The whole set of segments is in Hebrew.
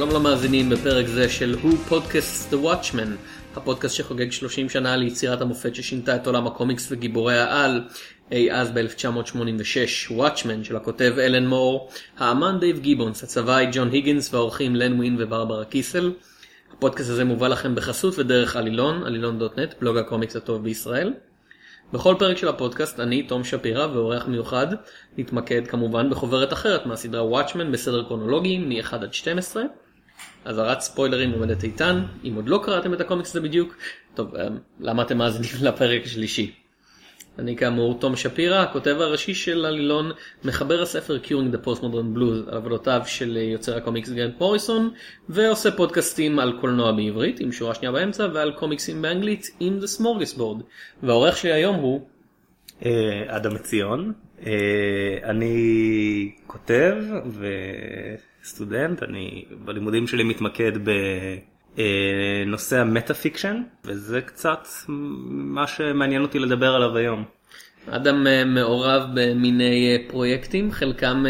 שלום למאזינים בפרק זה של Who Podcast The Watchmen, הפודקאסט שחוגג 30 שנה ליצירת המופת ששינתה את עולם הקומיקס וגיבורי העל אי אז ב-1986, Watchmen של הכותב אלן מור, האמן דייב גיבונס, הצבעי ג'ון היגינס והאורחים לן ווין וברברה קיסל. הפודקאסט הזה מובא לכם בחסות ודרך עלילון, עלילון.נט, בלוג הקומיקס הטוב בישראל. בכל פרק של הפודקאסט אני, תום שפירא ואורח מיוחד, נתמקד כמובן בחוברת אחרת מהסדרה Watchmen בסדר קרונולוגי מ-1 עד 12. אזהרת ספוילרים עומדת איתן, אם עוד לא קראתם את הקומיקס הזה בדיוק, טוב, אה, למה אתם מאזינים לפרק השלישי? אני כאמור תום שפירא, הכותב הראשי של עלילון, מחבר הספר Curing the Postmodern Blues על עבודותיו של יוצר הקומיקס גרנט מוריסון, ועושה פודקאסטים על קולנוע בעברית, עם שורה שנייה באמצע, ועל קומיקסים באנגלית עם The Smorgasbord. והאורח שלי היום הוא... אה, אדם ציון, אה, אני כותב וסטודנט, אני בלימודים שלי מתמקד בנושא ה meta fiction, וזה קצת מה שמעניין אותי לדבר עליו היום. אדם אה, מעורב במיני פרויקטים, חלקם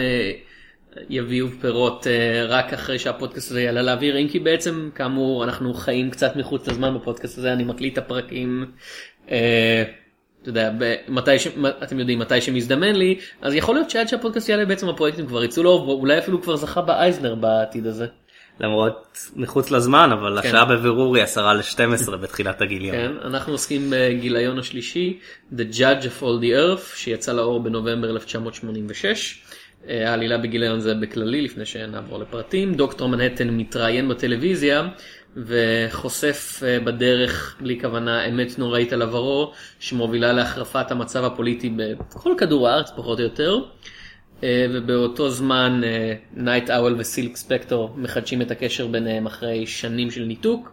יביאו פירות רק אחרי שהפודקאסט הזה יעלה לאוויר, אם כי בעצם כאמור אנחנו חיים קצת מחוץ לזמן בפודקאסט הזה, אני מקליט את הפרקים. אתה יודע, מתי ש... אתם יודעים, מתי שמזדמן לי, אז יכול להיות שעד שהפודקאסט יעלה בעצם הפרויקטים כבר יצאו לו, ואולי אפילו כבר זכה באייזנר בעתיד הזה. למרות מחוץ לזמן, אבל כן. השעה בבירור היא 10 ל-12 בתחילת הגיליון. כן, אנחנו עוסקים בגיליון השלישי, The Judge of All the Earth, שיצא לאור בנובמבר 1986. העלילה בגיליון זה בכללי, לפני שנעבור לפרטים. דוקטור מנהטן מתראיין בטלוויזיה וחושף אה, בדרך, בלי כוונה, אמת נוראית על עברו, שמובילה להחרפת המצב הפוליטי בכל כדור הארץ פחות או יותר. אה, ובאותו זמן נייט אוול וסילק ספקטור מחדשים את הקשר ביניהם אחרי שנים של ניתוק.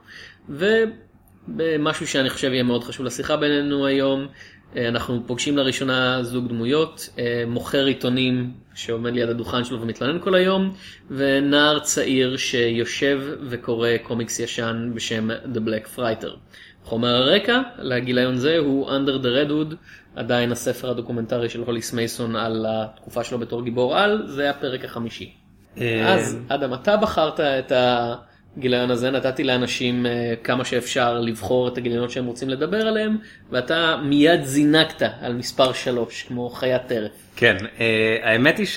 ובמשהו שאני חושב יהיה מאוד חשוב לשיחה בינינו היום, אנחנו פוגשים לראשונה זוג דמויות, אה, מוכר עיתונים שעומד ליד הדוכן שלו ומתלונן כל היום, ונער צעיר שיושב וקורא קומיקס ישן בשם The Black Freighter. חומר הרקע לגיליון זה הוא Under the Redwood, עדיין הספר הדוקומנטרי של הוליס מייסון על התקופה שלו בתור גיבור על, זה הפרק החמישי. אה, אז אדם, אתה בחרת את ה... הגיליון הזה נתתי לאנשים אה, כמה שאפשר לבחור את הגיליונות שהם רוצים לדבר עליהם ואתה מיד זינקת על מספר 3 כמו חיית טרף. כן אה, האמת היא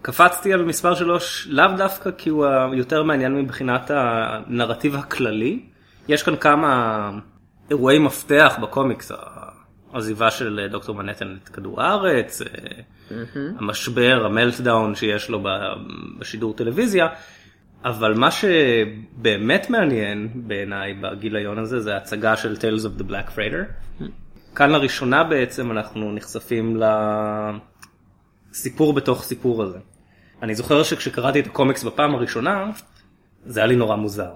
שקפצתי על מספר 3 לאו דווקא כי הוא יותר מעניין מבחינת הנרטיב הכללי. יש כאן כמה אירועי מפתח בקומיקס העזיבה של דוקטור מנהטן את כדור הארץ, mm-hmm. המשבר, המלטדאון שיש לו בשידור טלוויזיה. אבל מה שבאמת מעניין בעיניי בגיליון הזה זה הצגה של Tales of the Black Freighter. כאן לראשונה בעצם אנחנו נחשפים לסיפור בתוך סיפור הזה. אני זוכר שכשקראתי את הקומיקס בפעם הראשונה זה היה לי נורא מוזר.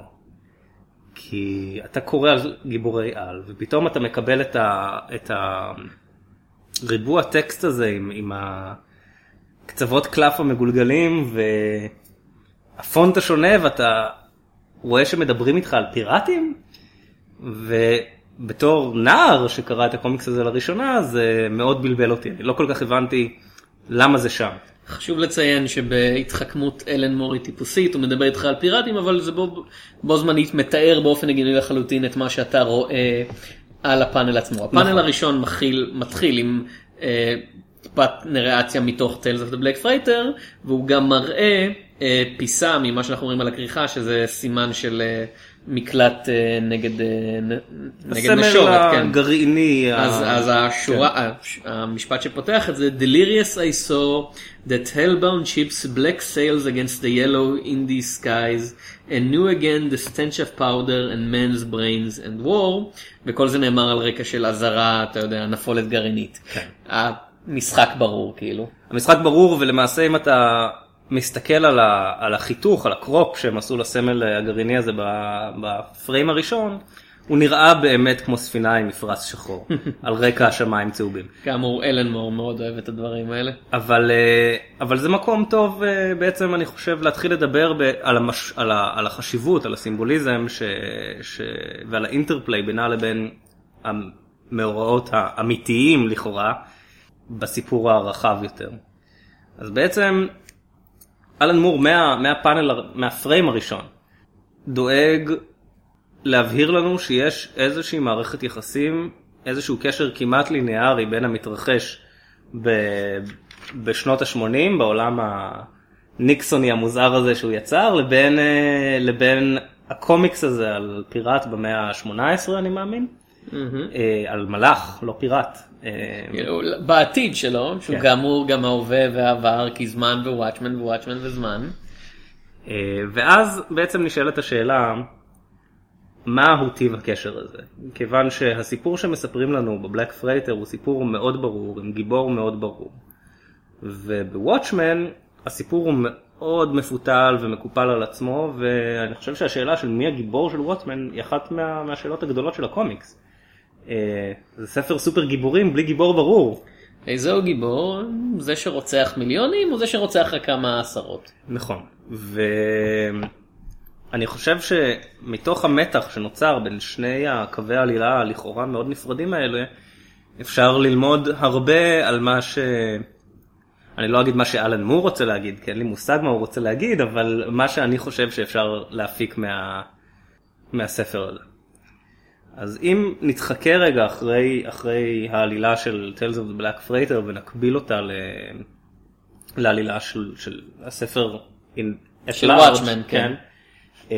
כי אתה קורא על גיבורי על ופתאום אתה מקבל את, ה, את הריבוע טקסט הזה עם, עם הקצוות קלף המגולגלים ו... הפונט השונה ואתה רואה שמדברים איתך על פיראטים ובתור נער שקרא את הקומיקס הזה לראשונה זה מאוד בלבל אותי אני לא כל כך הבנתי למה זה שם. חשוב לציין שבהתחכמות אלן מורי טיפוסית הוא מדבר איתך על פיראטים אבל זה בו, בו זמנית מתאר באופן הגיוני לחלוטין את מה שאתה רואה על הפאנל עצמו. הפאנל נכון. הראשון מתחיל, מתחיל עם אה, טיפת נראציה מתוך Tales of the Black Fighter והוא גם מראה אה, פיסה ממה שאנחנו רואים על הכריכה שזה סימן של אה, מקלט אה, נגד, נגד נשורת. הסמל הגרעיני. אז, אז השורה, כן. המשפט שפותח את זה Delirious I saw that hellbound ships black sails against the yellow in these skies and knew again the stench of powder and men's brains and war וכל זה נאמר על רקע של אזהרה אתה יודע נפולת גרעינית. כן. המשחק ברור כאילו. המשחק ברור ולמעשה אם אתה מסתכל על, ה, על החיתוך, על הקרופ שהם עשו לסמל הגרעיני הזה בפריים הראשון, הוא נראה באמת כמו ספינה עם מפרש שחור, על רקע השמיים צהובים. כאמור אלן מור מאוד אוהב את הדברים האלה. אבל, אה, אבל זה מקום טוב אה, בעצם אני חושב להתחיל לדבר ב, על, המש, על, ה, על החשיבות, על הסימבוליזם ש, ש, ועל האינטרפליי בינה לבין המאורעות האמיתיים לכאורה בסיפור הרחב יותר. אז בעצם אלן מור מה, מהפאנל, מהפריים הראשון, דואג להבהיר לנו שיש איזושהי מערכת יחסים, איזשהו קשר כמעט ליניארי בין המתרחש ב, בשנות ה-80 בעולם הניקסוני המוזר הזה שהוא יצר לבין, אה, לבין הקומיקס הזה על פיראט במאה ה-18 אני מאמין. אה, על מלח, לא פיראט. אה, כאילו, בעתיד שלו, שהוא כן. כאמור גם ההווה והעבר, כי זמן ו Watchmen ו Watchmen וזמן. אה, ואז בעצם נשאלת השאלה, מהו טיב הקשר הזה? כיוון שהסיפור שמספרים לנו ב Black Freighter הוא סיפור מאוד ברור, עם גיבור מאוד ברור. וב Watchmen הסיפור הוא מאוד מפותל ומקופל על עצמו, ואני חושב שהשאלה של מי הגיבור של וואטשמן היא אחת מה, מהשאלות הגדולות של הקומיקס. אה, זה ספר סופר גיבורים בלי גיבור ברור. איזהו גיבור? זה שרוצח מיליונים או זה שרוצח רק כמה עשרות? נכון. ואני חושב שמתוך המתח שנוצר בין שני הקווי העלילה הלכאורה מאוד נפרדים האלה, אפשר ללמוד הרבה על מה ש... אני לא אגיד מה שאלן מור רוצה להגיד, כי אין לי מושג מה הוא רוצה להגיד, אבל מה שאני חושב שאפשר להפיק מה... מהספר הזה. אז אם נתחקה רגע אחרי, אחרי העלילה של Tales of the Black Freighter ונקביל אותה ל... לעלילה של, של הספר in, של large, Watchmen, כן. אה,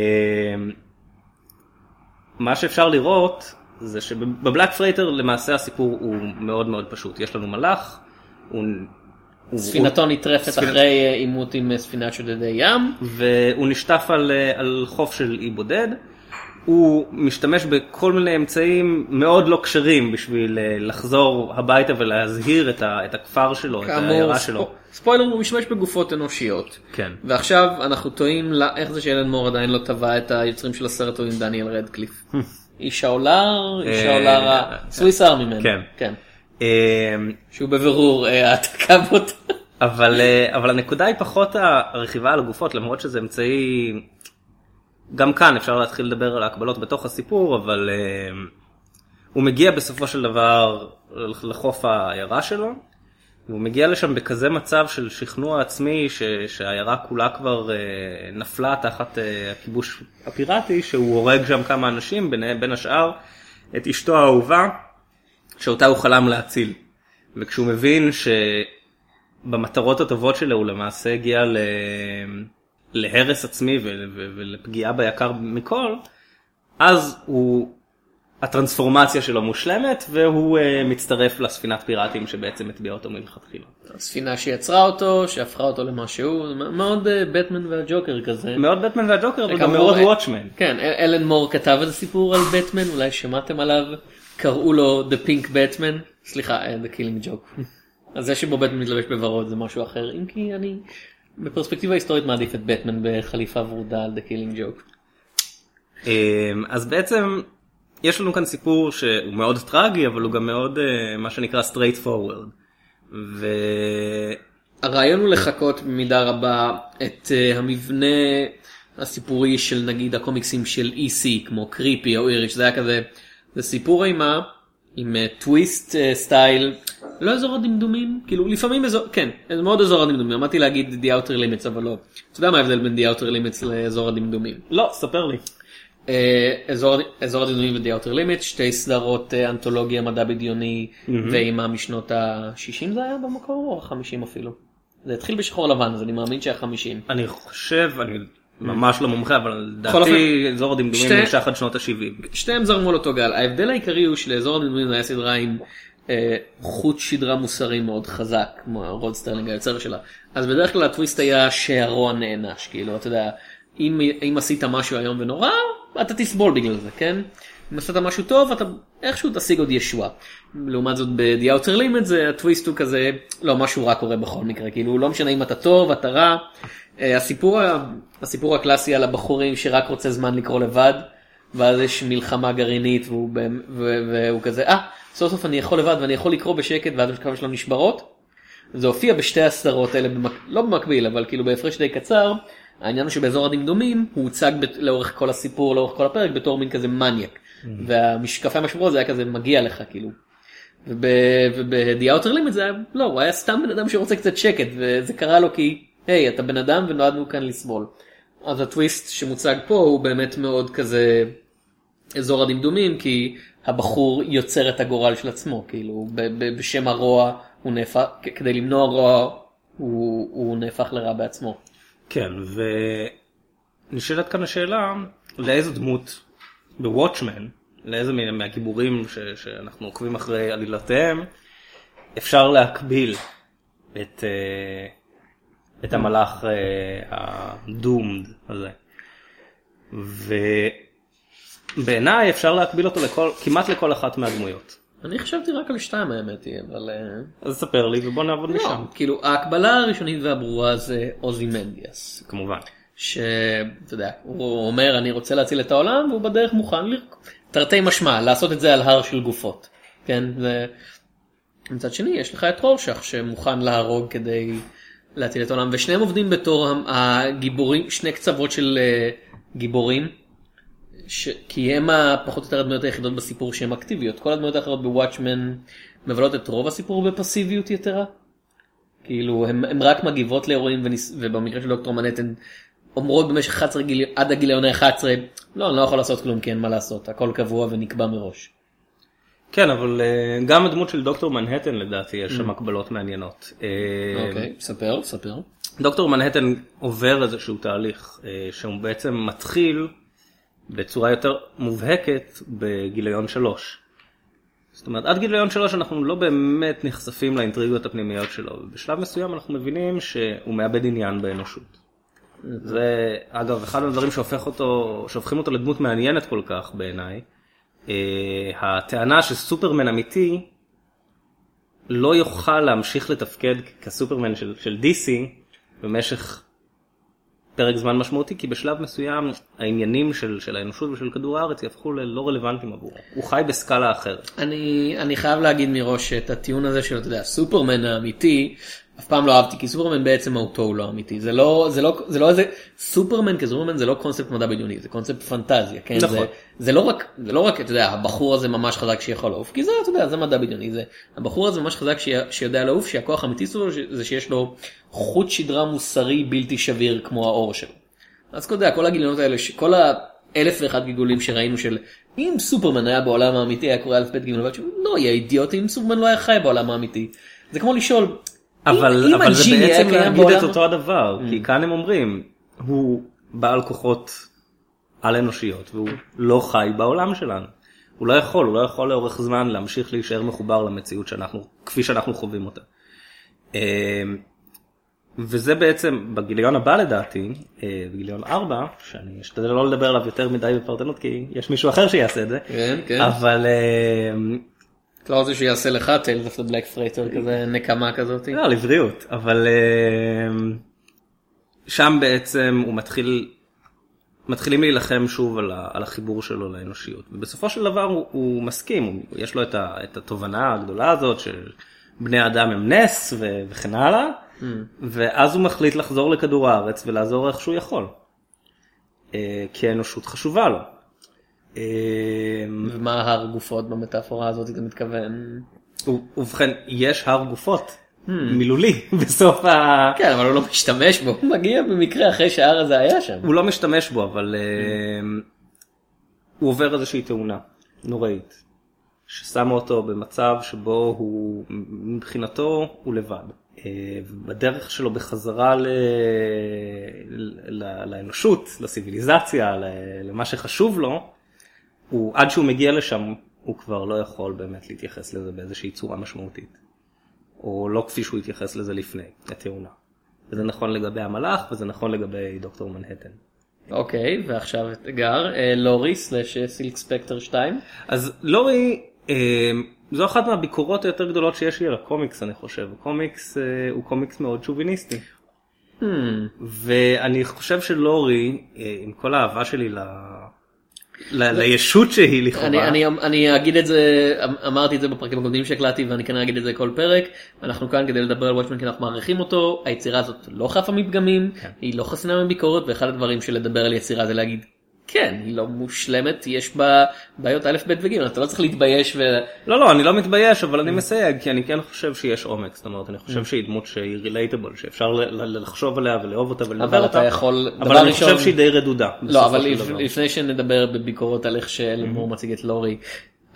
מה שאפשר לראות זה שב Black Freighter למעשה הסיפור הוא מאוד מאוד פשוט. יש לנו מלח, הוא... הוא- ספינתו נטרפת ספינת- אחרי אה, עימות עם אה, ספינת שודדי ים. והוא נשטף על, אה, על חוף של אי בודד. הוא משתמש בכל מיני אמצעים מאוד לא כשרים בשביל אה, לחזור הביתה ולהזהיר את, ה, את הכפר שלו, את כאמור, העיירה שלו. ספו- ספוילר הוא משתמש בגופות אנושיות. כן. ועכשיו אנחנו תוהים לה- איך זה שאלן מור עדיין לא טבע את היוצרים של הסרט עם דניאל רדקליף. איש העולר, איש אה, העולר, ה- סוויס ארמי מן. כן. כן. אה, שהוא בבירור אה, העתקה בוטה. אבל, אה, אבל הנקודה היא פחות הרכיבה על הגופות, למרות שזה אמצעי... גם כאן אפשר להתחיל לדבר על ההקבלות בתוך הסיפור, אבל אה, הוא מגיע בסופו של דבר לחוף העיירה שלו, והוא מגיע לשם בכזה מצב של שכנוע עצמי ש, שהעיירה כולה כבר אה, נפלה תחת אה, הכיבוש הפיראטי, שהוא הורג שם כמה אנשים, בין, בין השאר את אשתו האהובה, שאותה הוא חלם להציל. וכשהוא מבין שבמטרות הטובות שלו הוא למעשה הגיע ל... להרס עצמי. ולפגיעה ביקר מכל, אז הוא, הטרנספורמציה שלו מושלמת והוא uh, מצטרף לספינת פיראטים שבעצם הטביעה אותו מלכתחילה. הספינה שיצרה אותו, שהפכה אותו למה שהוא, מאוד אה, בטמן והג'וקר כזה. מאוד בטמן והג'וקר אבל גם כאמור, מאוד אה, וואטשמן. כן, אל- אלן מור כתב איזה סיפור על בטמן, אולי שמעתם עליו, קראו לו The Pink Batman, סליחה, אה, The Killing Joke. אז זה שבו בטמן מתלבש בוורוד זה משהו אחר, אם כי אני בפרספקטיבה היסטורית מעדיף את בטמן בחליפה ורודה על The Killing Joke. אמ, אז בעצם יש לנו כאן סיפור שהוא מאוד טרגי אבל הוא גם מאוד אה, מה שנקרא straight forward. ו... הרעיון הוא לחקות במידה רבה את uh, המבנה הסיפורי של נגיד הקומיקסים של EC כמו קריפי או איריש זה היה כזה זה סיפור אימה עם טוויסט uh, סטייל לא אזור הדמדומים כאילו לפעמים אזור כן זה מאוד אזור הדמדומים אמרתי להגיד The Outer Limits אבל לא אתה יודע מה ההבדל בין The Outer Limits לאזור הדמדומים. לא, ספר לי. אה, אזור, אזור הדמדומים ו-The Outer Limits, שתי סדרות אה, אנתולוגיה מדע בדיוני ואימה משנות ה-60 זה היה במקור או ה-50 אפילו. זה התחיל בשחור לבן אז אני מאמין שה-50. אני חושב, אני ממש לא מומחה, אבל לדעתי אזור הדמדומים נמשך עד שנות ה-70. שניהם זרמו על אותו גל. ההבדל העיקרי הוא שלאזור הדמדומים היה סדרה עם אה, חוט שדרה מוסרי מאוד חזק, כמו רוד סטרלינג היוצר שלה. אז בדרך כלל הטוויסט היה שהרוע נענש, כאילו, אתה יודע, אם, אם עשית משהו איום ונורא, אתה תסבול בגלל זה, כן? אם עשית משהו טוב, אתה איכשהו תשיג עוד ישועה. לעומת זאת ב- The Outer Limits ה twist הוא כזה, לא, משהו רע קורה בכל מקרה, כאילו, לא משנה אם אתה טוב, אתה רע. אה, הסיפור, הסיפור הקלאסי על הבחורים שרק רוצה זמן לקרוא לבד, ואז יש מלחמה גרעינית והוא, והוא כזה, אה, סוף סוף אני יכול לבד ואני יכול לקרוא בשקט ואז המשקפיים שלו נשברות. זה הופיע בשתי הסדרות האלה, במק... לא במקביל, אבל כאילו בהפרש די קצר. העניין הוא שבאזור הדמדומים הוא הוצג בת... לאורך כל הסיפור, לאורך כל הפרק, בתור מין כזה מניאק. והמשקפיים השבורות זה היה כזה מגיע לך כאילו. וב-The Outer Limit זה היה, לא, הוא היה סתם בן אדם שרוצה קצת שקט, וזה קרה לו כי היי, אתה בן אדם ונועדנו כאן לסבול. אז הטוויסט שמוצג פה הוא באמת מאוד כזה אזור הדמדומים, כי הבחור יוצר את הגורל של עצמו, כאילו בשם הרוע הוא נהפך, כדי למנוע רוע הוא, הוא נהפך לרע בעצמו. כן, ונשאלת כאן השאלה, לאיזו דמות בוואטשמן, לאיזה מין מהגיבורים ש... שאנחנו עוקבים אחרי עלילותיהם, אפשר להקביל את, אה, את המלאך אה, הדומד הזה. ובעיניי אפשר להקביל אותו לכל, כמעט לכל אחת מהדמויות. אני חשבתי רק על שתיים האמת היא, אבל... אה, אז ספר לי ובוא נעבוד לא, משם. כאילו ההקבלה הראשונית והברורה זה עוזי מנדיאס. כמובן. שאתה יודע, הוא אומר אני רוצה להציל את העולם והוא בדרך מוכן. תרתי משמע לעשות את זה על הר של גופות. כן, ו... מצד שני יש לך את רורשך שמוכן להרוג כדי להציל את העולם ושניהם עובדים בתור הגיבורים, שני קצוות של אה, גיבורים. ש... כי הם הפחות או יותר הדמויות היחידות בסיפור שהן אקטיביות. כל הדמויות האחרות בוואטשמן מבלות את רוב הסיפור בפסיביות יתרה. כאילו הם רק מגיבות לאירועים וניס... ובמקרה של דוקטור מנהטן אומרות במשך 11 גיל... עד הגיליון ה-11 לא אני לא יכול לעשות כלום כי אין מה לעשות הכל קבוע ונקבע מראש. כן, אבל אה, גם הדמות של דוקטור מנהטן לדעתי יש שם הקבלות מעניינות. אה, אוקיי, ספר, ספר. דוקטור מנהטן עובר איזשהו תהליך אה, שהוא בעצם מתחיל בצורה יותר מובהקת בגיליון שלוש. זאת אומרת עד גיליון שלוש אנחנו לא באמת נחשפים לאינטריגות הפנימיות שלו ובשלב מסוים אנחנו מבינים שהוא מאבד עניין באנושות. זה אגב אחד הדברים שהופך אותו, שהופכים אותו לדמות מעניינת כל כך בעיניי. אה, הטענה שסופרמן אמיתי לא יוכל להמשיך לתפקד כסופרמן של, של DC במשך פרק זמן משמעותי כי בשלב מסוים העניינים של, של האנושות ושל כדור הארץ יהפכו ללא רלוונטיים עבורו. הוא חי בסקאלה אחרת. אני, אני חייב להגיד מראש את הטיעון הזה של אתה יודע, סופרמן האמיתי, אף פעם לא אהבתי כי סופרמן בעצם מהותו הוא לא אמיתי. זה לא, זה לא, זה לא איזה, סופרמן כסופרמן זה לא קונספט מדע בדיוני, זה קונספט פנטזיה, כן? נכון. זה, זה לא רק, זה לא רק, אתה יודע, הבחור הזה ממש חזק שיכול לעוף, כי זה, אתה יודע, זה מדע בדיוני, זה, הבחור הזה ממש חזק שי- שיודע לעוף, שהכוח האמיתי שלו זה שיש לו חוט שדרה מוסרי בלתי שביר כמו האור שלו. אז אתה יודע, כל הגיליונות האלה, כל האלף ואחד גיגולים שראינו של אם סופרמן היה בעולם האמיתי היה קורא אלף בית גימל לא, יא אידיוט, אם סופרמן לא היה חי בעולם האמיתי. זה כמו לשאול, אבל, אם אבל זה הג'יני היה בעצם להגיד בעולם- את אותו הדבר, כי כאן הם אומרים, הוא בעל כוחות על אנושיות והוא לא חי בעולם שלנו. הוא לא יכול, הוא לא יכול לאורך זמן להמשיך להישאר מחובר למציאות שאנחנו, כפי שאנחנו חווים אותה. אמ, וזה בעצם בגיליון הבא לדעתי, אה, בגיליון 4, שאני אשתדל לא לדבר עליו יותר מדי בפרטנות כי יש מישהו אחר שיעשה את זה, כן, כן. אבל אמ, אתה לא רוצה שיעשה לך Tales of Black Freighter כזה נקמה כזאת. לא, לבריאות, אבל אה, שם בעצם הוא מתחיל, מתחילים להילחם שוב על, ה, על החיבור שלו לאנושיות. ובסופו של דבר הוא, הוא מסכים, יש לו את, ה, את התובנה הגדולה הזאת שבני אדם הם נס ו, וכן הלאה, ואז הוא מחליט לחזור לכדור הארץ ולעזור איך שהוא יכול. אה, כי האנושות חשובה לו. ומה הר גופות במטאפורה הזאת אתה מתכוון? ובכן, יש הר גופות מילולי בסוף ה... כן אבל הוא לא משתמש בו, הוא מגיע במקרה אחרי שההר הזה היה שם. הוא לא משתמש בו, אבל אה, הוא עובר איזושהי תאונה נוראית, ששמה אותו במצב שבו הוא, מבחינתו, הוא לבד. אה, בדרך שלו בחזרה ל... ל... לאנושות, לסיביליזציה. למה שחשוב לו, הוא, עד שהוא מגיע לשם, הוא כבר לא יכול באמת להתייחס לזה באיזושהי צורה משמעותית. או לא כפי שהוא התייחס לזה לפני, לתאונה. וזה נכון לגבי המלאך וזה נכון לגבי דוקטור מנהטן. אוקיי ועכשיו אתגר אה, לורי סלאש סילק ספקטר 2. אז לורי, אה, זו אחת מהביקורות היותר גדולות שיש לי על הקומיקס אני חושב. הקומיקס אה, הוא קומיקס מאוד שוביניסטי. Hmm. ואני חושב שלורי, אה, עם כל האהבה שלי ל... לישות שהיא לכאורה, אני, אני, אני אגיד את זה, אמ- אמרתי את זה בפרקים הקודמים שהקלטתי ואני כנראה אגיד את זה כל פרק. אנחנו כאן כדי לדבר על וואטשמן כי אנחנו מעריכים אותו, היצירה הזאת לא חפה מפגמים, כן. היא לא חסינה מביקורת ואחד הדברים של לדבר על יצירה זה להגיד כן, היא לא מושלמת, יש בה בעיות א', ב' וג', אתה לא צריך להתבייש ו... לא, לא, אני לא מתבייש, אבל אני מסייג, כי אני כן חושב שיש עומק, זאת אומרת, אני חושב שהיא דמות שהיא רילייטבול, שאפשר לחשוב עליה ולאהוב אותה ולדבר אבל אותה, אתה יכול, אבל אני חושב שהיא די רדודה. לא, אבל. לפני שנדבר בביקורות על איך שאלן מור מציג את לורי,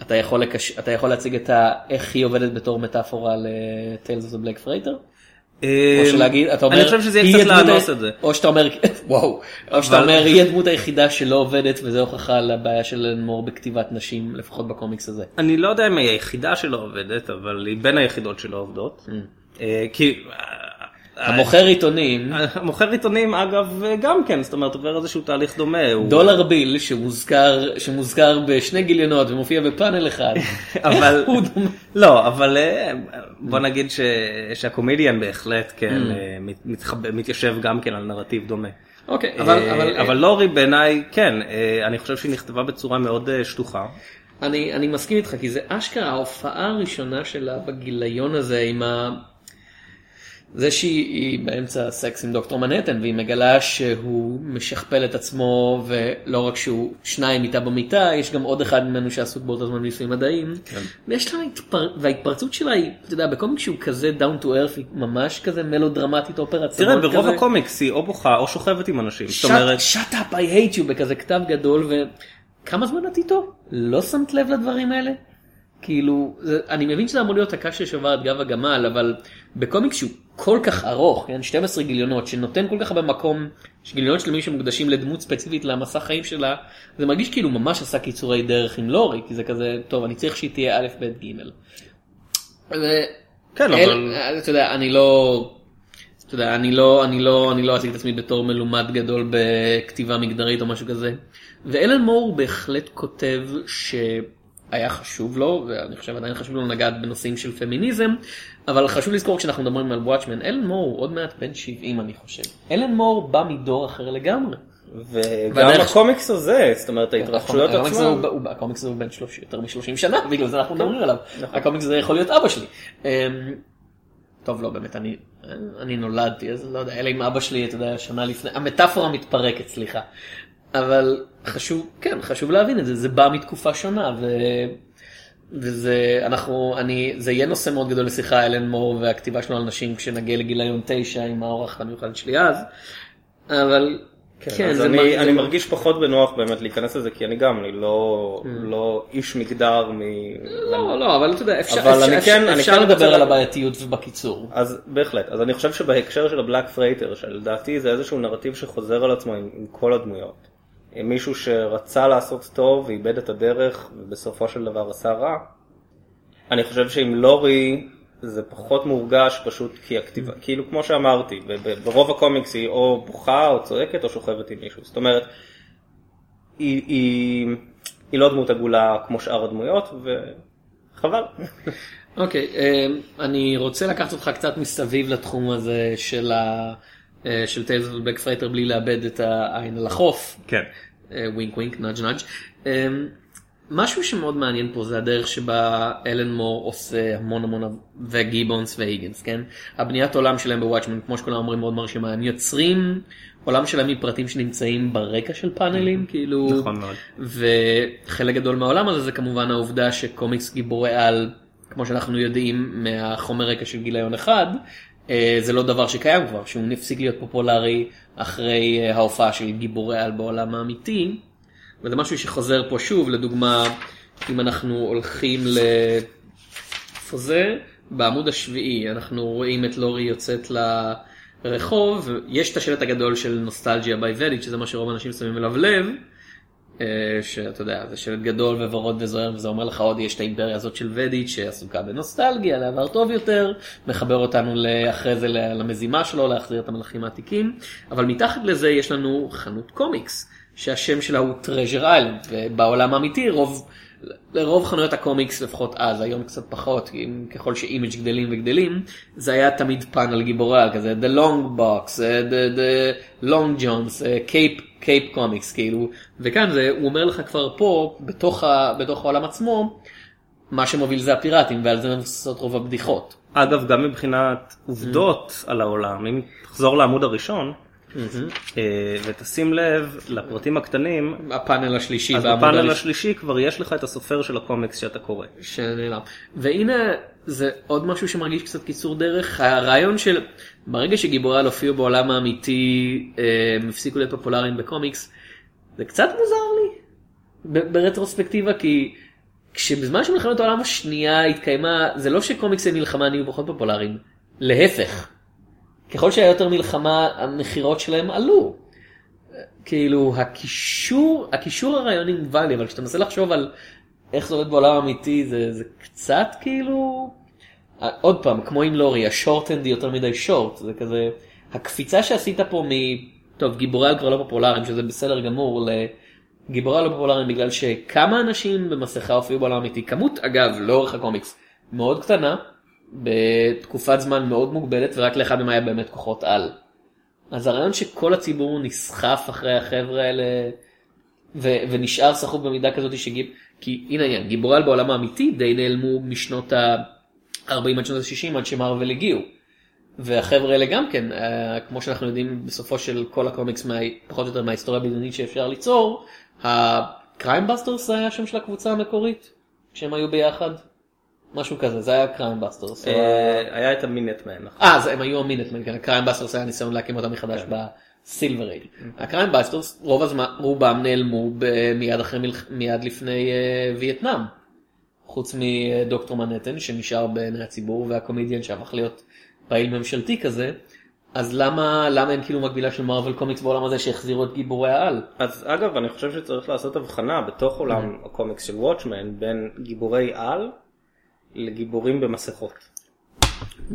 אתה יכול, לקש... אתה יכול להציג את ה... איך היא עובדת בתור מטאפורה ל-Tales of the Black Freighter? או אה, שלהגיד, אתה אומר, אני חושב שזה יהיה קצת לאנוס את זה. או שאתה אומר, וואו, או שאתה אומר, היא הדמות היחידה שלא עובדת וזה הוכחה לבעיה של אלן מור בכתיבת נשים, לפחות בקומיקס הזה. אני לא יודע אם היא היחידה שלא עובדת, אבל היא בין היחידות שלא עובדות. אה, כי... המוכר עיתונים, המוכר עיתונים אגב גם כן, זאת אומרת עובר איזשהו תהליך דומה. הוא- דולר ביל שמוזכר, שמוזכר בשני גיליונות ומופיע בפאנל אחד, אבל הוא דומה. לא אבל אה, בוא נגיד ש- שהקומדיאן בהחלט כן אה, מת- מתחבא- מתיישב גם כן על נרטיב דומה. אוקיי, אבל, אה, אבל, אבל לורי בעיניי כן אה, אני חושב שהיא נכתבה בצורה מאוד אה, שטוחה. אני, אני מסכים איתך, כי זה אשכרה ההופעה הראשונה שלה בגיליון הזה עם ה... זה שהיא היא באמצע סקס עם דוקטור מנהטן והיא מגלה שהוא משכפל את עצמו ולא רק שהוא שניים איתה במיטה יש גם עוד אחד ממנו שעסוק באותו זמן בניסויים מדעיים ויש לה התפר... וההתפרצות שלה היא אתה יודע בקומיק שהוא כזה down to earth היא ממש כזה מלודרמטית אופרה תראה ברוב כזה. הקומיקס היא או בוכה או שוכבת עם אנשים. shut up, I hate you בכזה כתב גדול וכמה זמן את איתו? לא שמת לב לדברים האלה? כאילו, זה, אני מבין שזה אמור להיות הקש ששבר את גב הגמל, אבל בקומיקס שהוא כל כך ארוך, כן, 12 גיליונות, שנותן כל כך הרבה מקום, גיליונות שלמים שמוקדשים לדמות ספציפית למסע חיים שלה, זה מרגיש כאילו ממש עשה קיצורי דרך עם לורי, כי זה כזה, טוב, אני צריך שהיא תהיה א', ב', ג'. ו- כן, אל- אבל- אתה יודע, אני לא... אתה יודע, אני לא, אני לא, אני לא אציג את עצמי בתור מלומד גדול בכתיבה מגדרית או משהו כזה. ואלן מור הוא בהחלט כותב שהיה חשוב לו, ואני חושב עדיין חשוב לו לגעת בנושאים של פמיניזם, אבל חשוב לזכור כשאנחנו מדברים על וואטשמן, אלן מור הוא עוד מעט בן 70 אני חושב. אלן מור בא מדור אחר לגמרי. וגם הקומיקס הזה זאת אומרת ההתרחשויות עצמן. הקומיקס הזה הוא בן 30 יותר מ-30 שנה, בגלל זה אנחנו מדברים עליו. הקומיקס הזה יכול להיות אבא שלי. אמ, טוב, לא, באמת, אני, אני נולדתי, אז לא יודע, אלא אם אבא שלי, אתה יודע, שנה לפני, המטאפורה מתפרקת, סליחה. אבל חשוב, כן, חשוב להבין את זה, זה בא מתקופה שונה, ו... וזה, אנחנו, אני, זה יהיה נושא מאוד גדול לשיחה, אלן מור והכתיבה שלו על נשים כשנגיע לגיליון תשע עם האורח המיוחד שלי אז, אבל כן, כן, אז אני, מרגיש- אני מרגיש פחות בנוח באמת להיכנס לזה כי אני גם אני לא לא איש מגדר מ... לא, לא, אבל אתה יודע, אפשר, אבל אפשר, אני כן- אני אפשר כן לדבר על הבעייתיות ובקיצור. אז בהחלט אז אני חושב שבהקשר של ה Black Freighter שלדעתי זה איזשהו נרטיב שחוזר על עצמו עם, עם כל הדמויות. מישהו שרצה לעשות טוב ואיבד את הדרך ובסופו של דבר עשה רע. אני חושב שעם לורי זה פחות מורגש פשוט כי הכתיבה, כאילו כמו שאמרתי, ברוב הקומיקס היא או בוכה או צועקת או שוכבת עם מישהו. זאת אומרת, היא, היא, היא לא דמות עגולה כמו שאר הדמויות וחבל. אוקיי, אמ, אני רוצה לקחת אותך קצת מסביב לתחום הזה של ה... אה, של Tales of Black Freighter בלי לאבד את העין על החוף. כן. אה, wink wink, nudge nudge. אמ, משהו שמאוד מעניין פה זה הדרך שבה אלן מור עושה המון המון, וגיבונס והיגינס, כן? הבניית עולם שלהם ב Watchmen, כמו שכולם אומרים, מאוד מרשימה. הם יוצרים עולם שלהם מפרטים שנמצאים ברקע של פאנלים, כאילו... נכון מאוד. וחלק גדול מהעולם הזה זה כמובן העובדה שקומיקס גיבורי על, כמו שאנחנו יודעים מהחומר רקע של גיליון אחד, אה, זה לא דבר שקיים כבר, שהוא הפסיק להיות פופולרי אחרי אה, ההופעה של גיבורי על בעולם האמיתי, וזה משהו שחוזר פה שוב, לדוגמה, אם אנחנו הולכים ל... איפה זה? בעמוד השביעי, אנחנו רואים את לורי יוצאת לרחוב, יש את השלט הגדול של נוסטלגיה by וייט, שזה מה שרוב האנשים שמים אליו לב, אה, שאתה יודע, זה שלט גדול וורוד וזוהר, וזה אומר לך עוד יש את האימפריה הזאת של וייט שעסוקה בנוסטלגיה, לעבר טוב יותר, מחבר אותנו אחרי זה למזימה שלו, להחזיר את המלכים העתיקים, אבל מתחת לזה יש לנו חנות קומיקס, שהשם שלה הוא Treasure Island, ובעולם האמיתי רוב... לרוב חנויות הקומיקס לפחות אז היום קצת פחות אם- ככל ש Image גדלים וגדלים זה היה תמיד פן על גיבורי על כזה the long box uh, the, the long johns uh, cape cape comics כאילו וכאן זה הוא אומר לך כבר פה בתוך, ה, בתוך העולם עצמו מה שמוביל זה הפיראטים ועל זה מבוססות רוב הבדיחות. אגב, גם מבחינת עובדות על העולם, אם תחזור לעמוד הראשון, אה, ותשים לב לפרטים הקטנים, הפאנל השלישי אז בפאנל הראשון. השלישי כבר יש לך את הסופר של הקומיקס שאתה קורא. שנעלם. והנה זה עוד משהו שמרגיש קצת קיצור דרך הרעיון של ברגע שגיבורי על הופיעו בעולם האמיתי אה, הם הפסיקו להיות פופולריים בקומיקס זה קצת מוזר לי ברטרוספקטיבה כי כשבזמן שמלחמת העולם השנייה התקיימה זה לא שקומיקסי מלחמה נהיו פחות פופולריים להפך. ככל שהיה יותר מלחמה המכירות שלהם עלו. כאילו הקישור הקישור הרעיוני מובן לי אבל כשאתה מנסה לחשוב על איך זה עובד בעולם האמיתי זה, זה קצת כאילו אה, עוד פעם כמו עם לורי השורט-אנד יותר מדי שורט זה כזה הקפיצה שעשית פה מ... טוב גיבורי על כבר לא פופולריים שזה בסדר גמור לגיבורי על לא פופולריים בגלל שכמה אנשים במסכה הופיעו בעולם האמיתי כמות אגב לאורך הקומיקס מאוד קטנה בתקופת זמן מאוד מוגבלת ורק לאחד מהם היה באמת כוחות על. אז הרעיון שכל הציבור נסחף אחרי החבר'ה האלה ו- ונשאר סחוף במידה כזאת שגיב... כי הנה העניין, גיבורי על בעולם האמיתי די נעלמו משנות ה-40 עד שנות ה-60 עד ש Marvel הגיעו. והחבר'ה האלה גם כן, אה, כמו שאנחנו יודעים בסופו של כל הקומיקס, מה, פחות או יותר מההיסטוריה הבדיונית שאפשר ליצור, ה Crimebusters היה השם של הקבוצה המקורית, כשהם היו ביחד. משהו כזה, זה היה קריים בסטרס. אה, היה את ה Minutemen. נכון? אה, אז הם היו ה Minutemen, כן, ה Crimebusters היה ניסיון להקים אותם מחדש ב Silver Age. ה Crimebusters, רוב הזמן, רובם נעלמו מיד אחרי, מלח- מיד לפני אה, וייטנאם. חוץ מדוקטור מנהטן שנשאר בעיני הציבור והקומדיאן שהפך להיות פעיל ממשלתי כזה. אז למה למה אין כאילו מקבילה של Marvel Comics בעולם הזה שהחזירו את גיבורי העל? אז אגב, אני חושב שצריך לעשות הבחנה בתוך עולם הקומיקס של Watchmen בין גיבורי על לגיבורים במסכות.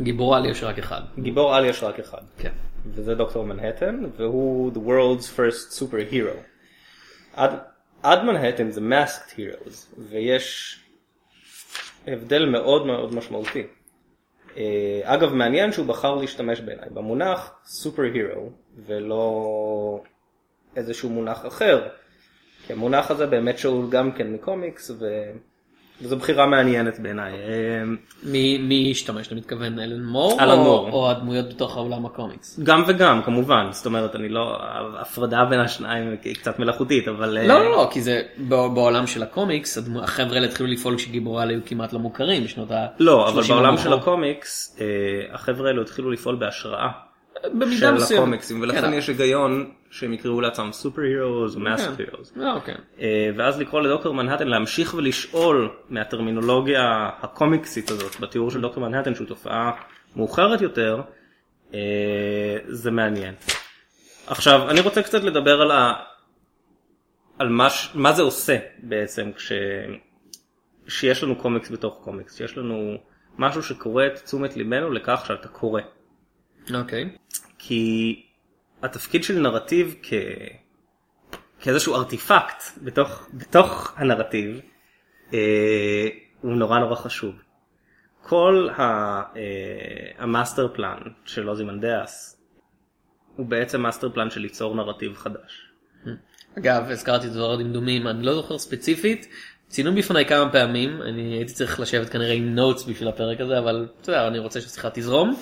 גיבור על יש רק אחד. גיבור על יש רק אחד, כן. וזה דוקטור מנהטן, והוא the world's first superhero. עד, עד מנהטן זה masked heroes, ויש הבדל מאוד מאוד משמעותי. אה, אגב, מעניין שהוא בחר להשתמש בעיניי במונח superhero, ולא איזשהו מונח אחר. כי המונח הזה באמת שאול גם כן מקומיקס, ו... וזו בחירה מעניינת בעיניי. אה, מי מי השתמש? אתה מתכוון אלן מור? אלן או- מור. או הדמויות בתוך העולם הקומיקס? גם וגם כמובן, זאת אומרת אני לא, ההפרדה בין השניים היא קצת מלאכותית, אבל... אה, לא, לא, לא, כי זה בעולם של הקומיקס, החבר'ה האלה התחילו לפעול כשגיבורי על היו כמעט לא מוכרים בשנות ה... לא, אבל 30 בעולם של המאוחרות. הקומיקס, אה, החבר'ה האלו התחילו לפעול בהשראה במידה של מסוימת. הקומיקסים, ולכן כן. יש היגיון שהם יקראו לעצמם סופר הירוס או מאסק הירוס. לא, כן. ואז לקרוא לדוקטור מנהטן להמשיך ולשאול מהטרמינולוגיה הקומיקסית הזאת בתיאור של דוקטור מנהטן שהוא תופעה מאוחרת יותר, אה, זה מעניין. עכשיו אני רוצה קצת לדבר על, ה... על מה, ש... מה זה עושה בעצם כש... שיש לנו קומיקס בתוך קומיקס, שיש לנו משהו שקורא את תשומת ליבנו לכך שאתה קורא. אוקיי. כי התפקיד של נרטיב כ... כאיזשהו artifact בתוך, בתוך הנרטיב אה, הוא נורא נורא חשוב. כל ה, אה, ה master plan של אוזימנדאס הוא בעצם master plan של ליצור נרטיב חדש. אגב, הזכרתי את דבר הדמדומים, אני לא זוכר ספציפית, ציינו בפניי כמה פעמים, אני הייתי צריך לשבת כנראה עם notes בשביל הפרק הזה, אבל אתה יודע, אני רוצה שהשיחה תזרום.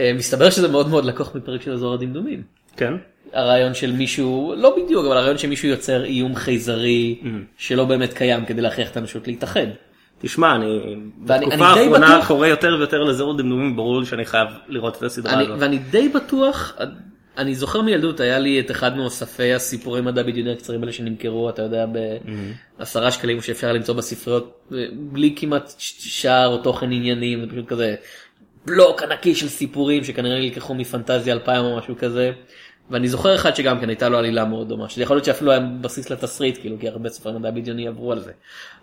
אה, מסתבר שזה מאוד מאוד לקוח מפרק של אזור הדמדומים. כן? הרעיון של מישהו, לא בדיוק, אבל הרעיון שמישהו יוצר איום חייזרי שלא באמת קיים כדי להכריח את האנושות להתאחד. תשמע, אני בתקופה האחרונה קורא יותר ויותר לזהות דמדומים, ברור לי שאני חייב לראות את הסדרה הזאת. ואני די בטוח, אני זוכר מילדות, היה לי את אחד מאוספי הסיפורי מדע בדיוני הקצרים האלה שנמכרו, אתה יודע, בעשרה שקלים שאפשר למצוא בספריות, בלי כמעט שער או תוכן עניינים, זה פשוט כזה בלוק ענקי של סיפורים שכנראה נלקחו מפנטזיה 2000 או משהו כזה. ואני זוכר אחד שגם כן הייתה לו עלילה מאוד דומה, שזה יכול להיות שאפילו היה בסיס לתסריט, כאילו, כי הרבה ספרי מדע בדיוני עברו על זה.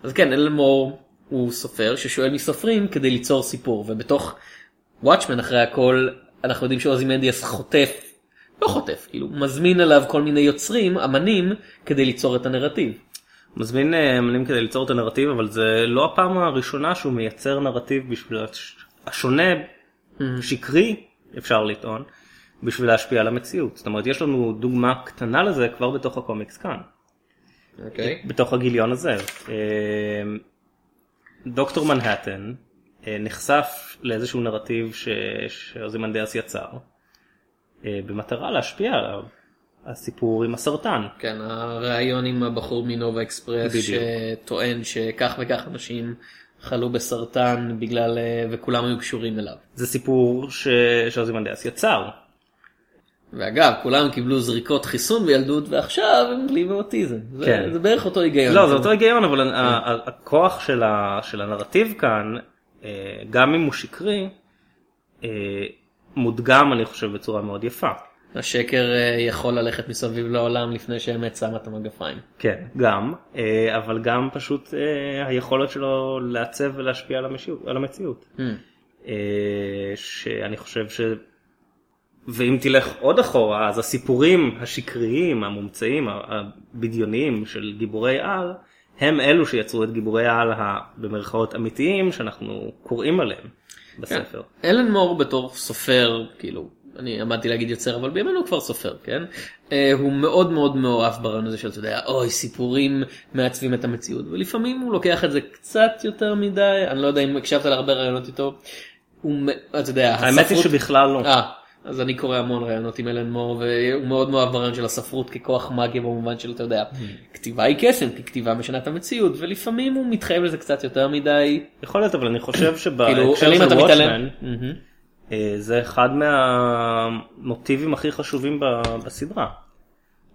אז כן, אלן מור הוא סופר ששואל מסופרים כדי ליצור סיפור, ובתוך וואטשמן אחרי הכל, אנחנו יודעים שעוזי מנדיאס חוטף, לא חוטף, כאילו, מזמין עליו כל מיני יוצרים, אמנים, כדי ליצור את הנרטיב. מזמין אה, אמנים כדי ליצור את הנרטיב, אבל זה לא הפעם הראשונה שהוא מייצר נרטיב בשביל השונה, שקרי, אפשר לטעון, בשביל להשפיע על המציאות. זאת אומרת, יש לנו דוגמה קטנה לזה כבר בתוך הקומיקס כאן, אוקיי. בתוך הגיליון הזה. אה, דוקטור מנהטן אה, נחשף לאיזשהו נרטיב ש- שאוזימנדאס יצר, אה, במטרה להשפיע על הסיפור עם הסרטן. כן, הריאיון עם הבחור מנובה אקספרס בדיוק. שטוען שכך וכך אנשים חלו בסרטן בגלל, אה, וכולם היו קשורים אליו. זה סיפור שאוזימנדס יצר. ואגב, כולם קיבלו זריקות חיסון בילדות ועכשיו הם גלים באוטיזם. זה, כן. זה בערך אותו היגיון. לא, זה אותו היגיון, אבל ה- ה- הכוח של ה- של הנרטיב כאן, אה, גם אם הוא שקרי, אה, מודגם אני חושב בצורה מאוד יפה. השקר אה, יכול ללכת מסביב לעולם לפני שהאמת שמה את המגפיים. כן, גם, אה, אבל גם פשוט אה, היכולת שלו לעצב ולהשפיע על המציאות. על המציאות. אה, שאני חושב ש... ואם תלך עוד אחורה, אז הסיפורים השקריים, המומצאים, הבדיוניים של גיבורי על, הם אלו שיצרו את גיבורי העל ה- במרכאות אמיתיים שאנחנו קוראים עליהם בספר. כן. אלן מור בתור סופר, כאילו, אני עמדתי להגיד יוצר, אבל בימינו הוא כבר סופר, כן? אה, הוא מאוד מאוד מאוהב ברעיון הזה של, אתה יודע, אוי, סיפורים מעצבים את המציאות, ולפעמים הוא לוקח את זה קצת יותר מדי, אני לא יודע אם הקשבת להרבה רעיונות איתו, הוא, אתה יודע, האמת היא שבכלל לא. אה, אז אני קורא המון רעיונות עם אלן מור, והוא מאוד מאוהב ברעיון של הספרות ככוח מגיה במובן של, אתה יודע, כתיבה היא קסם, כי כתיבה משנה את המציאות, ולפעמים הוא מתחייב לזה קצת יותר מדי, יכול להיות, אבל אני חושב כאילו, שבהקשר של. וואטשמן, זה אחד מהמוטיבים הכי חשובים בסדרה.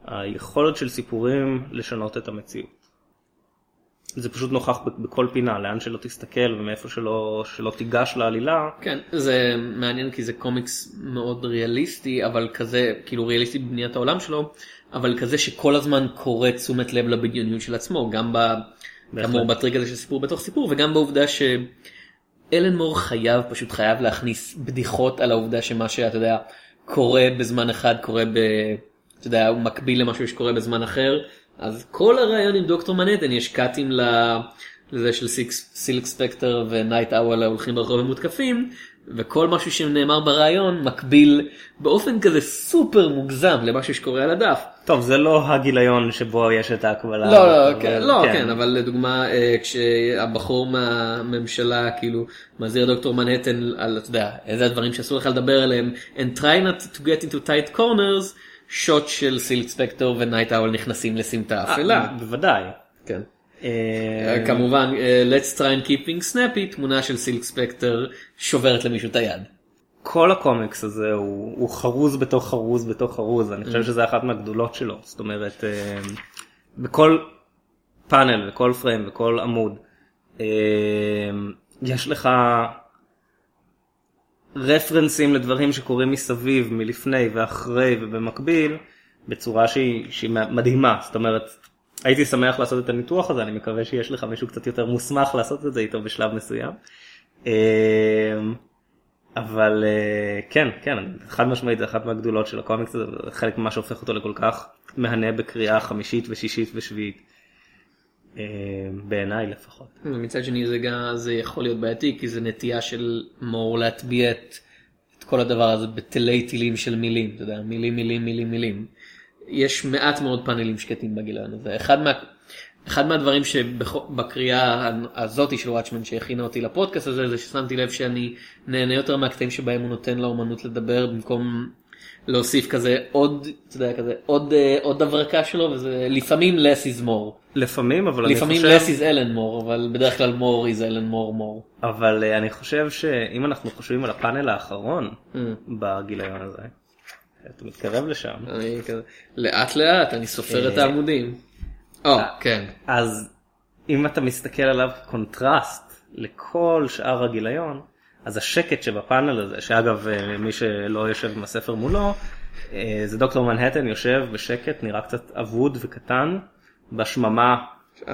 היכולת של סיפורים לשנות את המציאות. זה פשוט נוכח בכל פינה, לאן שלא תסתכל ומאיפה שלא, שלא תיגש לעלילה. כן, זה מעניין כי זה קומיקס מאוד ריאליסטי, אבל כזה, כאילו ריאליסטי בבניית העולם שלו, אבל כזה שכל הזמן קורא תשומת לב לבדיוניות של עצמו, גם ב... כאמור בטריק הזה של סיפור בתוך סיפור, וגם בעובדה שאלן מור חייב, פשוט חייב להכניס בדיחות על העובדה שמה שאתה יודע, קורה בזמן אחד, קורה ב... אתה יודע, הוא מקביל למשהו שקורה בזמן אחר, אז כל הרעיון עם דוקטור מנהטן, יש קאטים. לזה של סילק, ספקטר ונייט אוול הולכים ברחוב ומותקפים, וכל משהו שנאמר ברעיון מקביל באופן כזה סופר מוגזם למשהו שקורה על הדף. טוב, זה לא הגיליון שבו יש את ההקבלה. לא, לא, אבל- כן, לא, כן, אבל לדוגמה, אה, כשהבחור מהממשלה כאילו מזהיר דוקטור מנהטן על, אתה יודע, איזה הדברים שאסור לך לדבר עליהם, and try not to get into tight corners, שוט של סילק ספקטור ונייט אוול נכנסים לסמטה אפלה. אה, בוודאי. כן. אה, כמובן, אה, let's try and keep things snappy, תמונה של סילק ספקטר שוברת למישהו את היד. כל הקומיקס הזה הוא, הוא חרוז בתוך חרוז בתוך חרוז, אני חושב שזה אחת מהגדולות שלו, זאת אומרת, אה, בכל פאנל וכל פריים וכל עמוד, אה, יש לך רפרנסים לדברים שקורים מסביב, מלפני ואחרי ובמקביל, בצורה שהיא, שהיא מדהימה, זאת אומרת, הייתי שמח לעשות את הניתוח הזה, אני מקווה שיש לך מישהו קצת יותר מוסמך לעשות את זה איתו בשלב מסוים. אה, אבל אה, כן, כן, חד משמעית זה אחת מהגדולות של הקומיקס הזה, זה חלק ממה שהופך אותו לכל כך מהנה בקריאה חמישית ושישית ושביעית. אה, בעיניי לפחות. מצד שני זה גם זה יכול להיות בעייתי כי זה נטייה של מור להטביע את, כל הדבר הזה בתלי טילים של מילים, אתה יודע, מילים מילים מילים מילים. יש מעט מאוד פאנלים שקטים בגיליון הזה. אחד, מה, אחד מהדברים שבקריאה הזאתי של וואטשמן שהכינה אותי לפודקאסט הזה זה ששמתי לב שאני נהנה יותר מהקטעים שבהם הוא נותן לאומנות לדבר במקום להוסיף כזה עוד, אתה יודע, כזה עוד, אה, עוד הברקה שלו וזה לפעמים less is more. לפעמים, אבל אני לפעמים חושב, less is אלן מור, אבל בדרך כלל more is אלן מור מור. אבל אה, אני חושב שאם אנחנו חושבים על הפאנל האחרון Mm. בגיליון הזה, אתה מתקרב לשם, אני לאט לאט, אני סופר את אה. העמודים. או, כן. אז אם אתה מסתכל עליו כקונטרסט לכל שאר הגיליון, אז השקט שבפאנל הזה, שאגב אה, מי שלא יושב עם הספר מולו, אה, זה דוקטור מנהטן יושב בשקט, נראה קצת אבוד וקטן, בשממה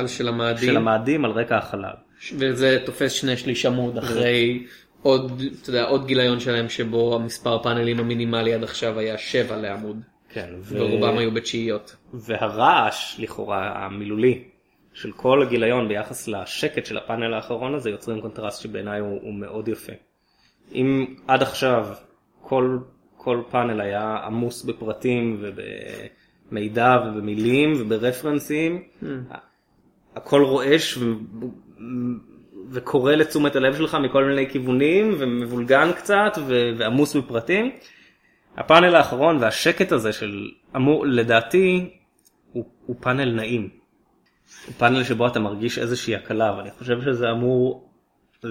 של המאדים. של המאדים על רקע החלל. וזה תופס שני שליש עמוד אחרי עוד, אתה יודע, עוד גיליון שלהם שבו המספר פאנלים המינימלי עד עכשיו היה שבע לעמוד. כן, ו... ורובם היו בתשיעיות. והרעש לכאורה המילולי של כל הגיליון ביחס לשקט של הפאנל האחרון הזה יוצרים קונטרסט שבעיניי הוא, הוא מאוד יפה. אם עד עכשיו כל, כל פאנל היה עמוס בפרטים ובמידע ובמילים וברפרנסים, הכל רועש ו... וקורא לתשומת הלב שלך מכל מיני כיוונים ומבולגן קצת ו... ועמוס בפרטים. הפאנל האחרון והשקט הזה של אמור לדעתי הוא, הוא פאנל נעים. הוא פאנל שבו אתה מרגיש איזושהי הקלה ואני חושב שזה אמור,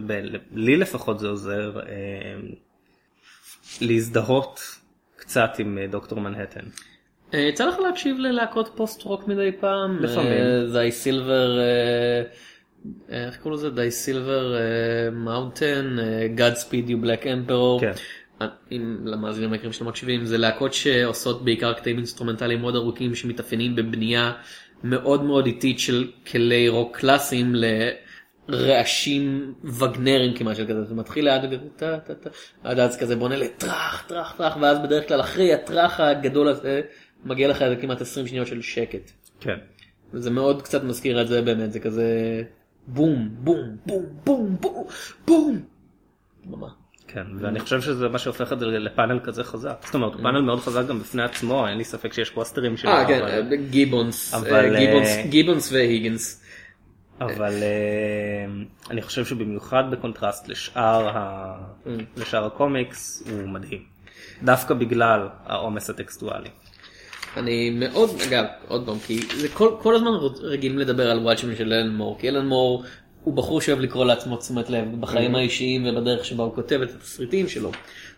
ב- לי לפחות זה עוזר אה, להזדהות קצת עם אה, דוקטור מנהטן. אה, יצא לך להקשיב ללהקות פוסט רוק מדי פעם? לפעמים. The Silver, איך קוראים לזה? The Silver Mountain, God Speed You Black Emperor. כן. אה, אם למאזינים היקרים שלא מקשיבים זה להקות שעושות בעיקר קטעים אינסטרומנטליים מאוד ארוכים שמתאפיינים בבנייה מאוד מאוד איטית של כלי רוק קלאסיים לרעשים וגנרים כמעט של כזה זה מתחיל טה עד אז כזה בונה לטראח טראח טראח ואז בדרך כלל אחרי הטראח הגדול הזה מגיע לך איזה כמעט 20 שניות של שקט. כן. זה מאוד קצת מזכיר את זה באמת זה כזה בום בום בום בום בום בום. דממה. כן, ואני חושב שזה מה שהופך את זה לפאנל כזה חזק. זאת אומרת, הוא פאנל מאוד חזק גם בפני עצמו, אין לי ספק שיש פוסטרים שלו. אה כן, אבל- גיבונס, אה, גיבונס, אה, והיגינס. אבל אה, אני חושב שבמיוחד בקונטרסט לשאר, ה... לשאר הקומיקס הוא מדהים. דווקא בגלל העומס הטקסטואלי. אני מאוד, אגב, עוד פעם, כי זה כל, כל הזמן רגילים לדבר על Watchmen של אלן מור, כי אלן מור הוא בחור שאוהב לקרוא לעצמו תשומת לב בחיים האישיים ובדרך שבה הוא כותב את התסריטים שלו.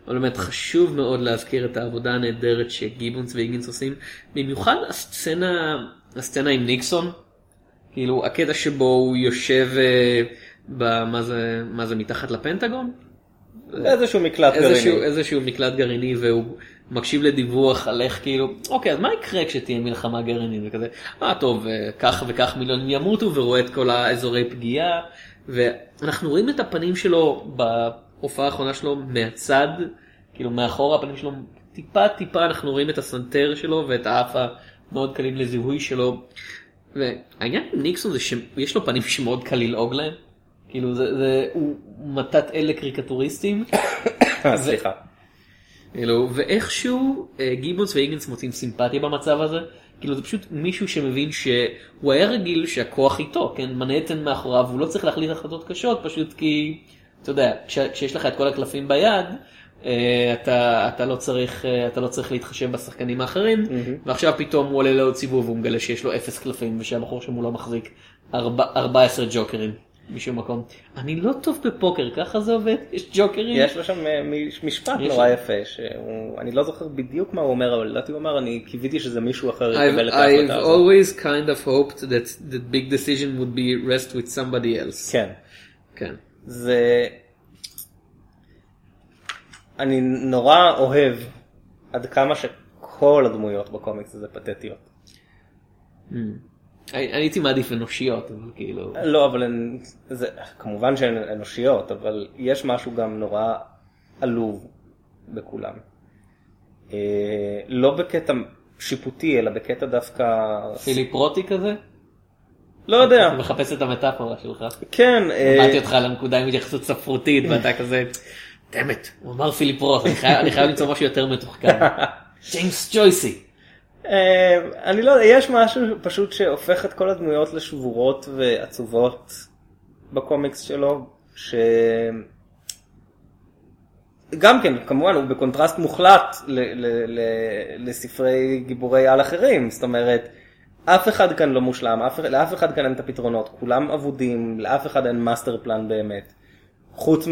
אבל באמת חשוב מאוד להזכיר את העבודה הנהדרת שגיבונס והיגינס עושים, במיוחד הסצנה, הסצנה עם ניקסון, כאילו הקטע שבו הוא יושב, אה, במה זה, מה זה מתחת לפנטגון? איזשהו מקלט איזשהו, גרעיני. איזשהו מקלט גרעיני והוא מקשיב לדיווח על איך כאילו אוקיי אז מה יקרה כשתהיה מלחמה גרעינית וכזה אה טוב אה, כך וכך מיליונים ימותו ורואה את כל האזורי פגיעה ואנחנו רואים את הפנים שלו בהופעה האחרונה שלו מהצד כאילו מאחורה הפנים שלו טיפה טיפה אנחנו רואים את הסנטר שלו ואת האף המאוד קלים לזיהוי שלו. והעניין עם ניקסון זה שיש לו פנים שמאוד קל ללעוג להם. כאילו זה, זה הוא מתת אלה קריקטוריסטים. אה, סליחה. כאילו, ואיכשהו אה, גיבונס והיגינס מוצאים סימפתיה במצב הזה. כאילו זה פשוט מישהו שמבין שהוא היה רגיל שהכוח איתו, כן, מנהטן מאחוריו, הוא לא צריך להחליט החלטות קשות פשוט כי, אתה יודע, כש, כשיש לך את כל הקלפים ביד, אה, אתה, אתה, לא צריך, אתה לא צריך להתחשב בשחקנים האחרים, ועכשיו פתאום הוא עולה לעוד סיבוב והוא מגלה שיש לו אפס קלפים ושהבחור שמולו מחזיק ארבע- 14 ג'וקרים משום מקום. אני לא טוב בפוקר, ככה זה עובד? יש ג'וקרים? יש לו שם אה, מ- משפט יש נורא. יפה, שהוא, אני לא זוכר בדיוק מה הוא אומר, אבל לדעתי הוא אמר, אני קיוויתי שזה מישהו אחר I've, יקבל את I've ההחלטה הזאת. always kind of hoped that the big decision would be rest with somebody else. כן. כן. זה... אני נורא אוהב עד כמה שכל הדמויות בקומיקס הזה פתטיות. הי- הייתי מעדיף אנושיות, אבל כאילו... לא, אבל הן, זה, כמובן שהן אנושיות, אבל יש משהו גם נורא עלוב בכולם. אה, לא בקטע שיפוטי, אלא בקטע דווקא... פיליפ רוטי כזה? לא יודע. אני מחפש את המטאפורה שלך. כן, אה, שמעתי אותך על הנקודה עם התייחסות ספרותית ואתה כזה, damn it, הוא אמר פיליפ רוט, אני חייב- אני חייב למצוא משהו יותר מתוחכם. ג'יימס ג'ויסי. אה, אני לא יודע, יש משהו פשוט שהופך את כל הדמויות לשבורות ועצובות בקומיקס שלו, ש... גם כן, כמובן, הוא בקונטרסט מוחלט ל- ל- ל- לספרי גיבורי על אחרים, זאת אומרת, אף אחד כאן לא מושלם, אף, לאף אחד כאן אין את הפתרונות, כולם אבודים, לאף אחד אין master plan באמת, חוץ